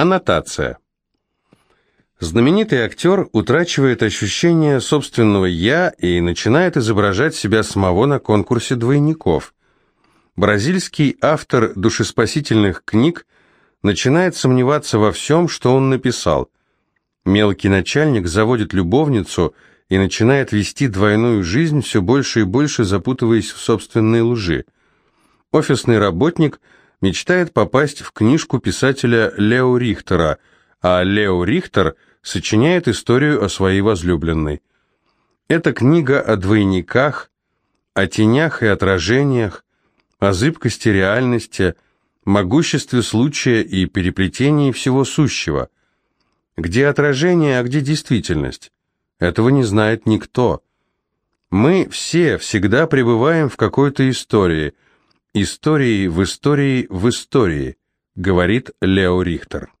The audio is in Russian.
Аннотация. Знаменитый актер утрачивает ощущение собственного «я» и начинает изображать себя самого на конкурсе двойников. Бразильский автор душеспасительных книг начинает сомневаться во всем, что он написал. Мелкий начальник заводит любовницу и начинает вести двойную жизнь, все больше и больше запутываясь в собственной лжи. Офисный работник мечтает попасть в книжку писателя Лео Рихтера, а Лео Рихтер сочиняет историю о своей возлюбленной. Это книга о двойниках, о тенях и отражениях, о зыбкости реальности, могуществе случая и переплетении всего сущего. Где отражение, а где действительность? Этого не знает никто. Мы все всегда пребываем в какой-то истории. Истории в истории в истории, говорит Лео Рихтер.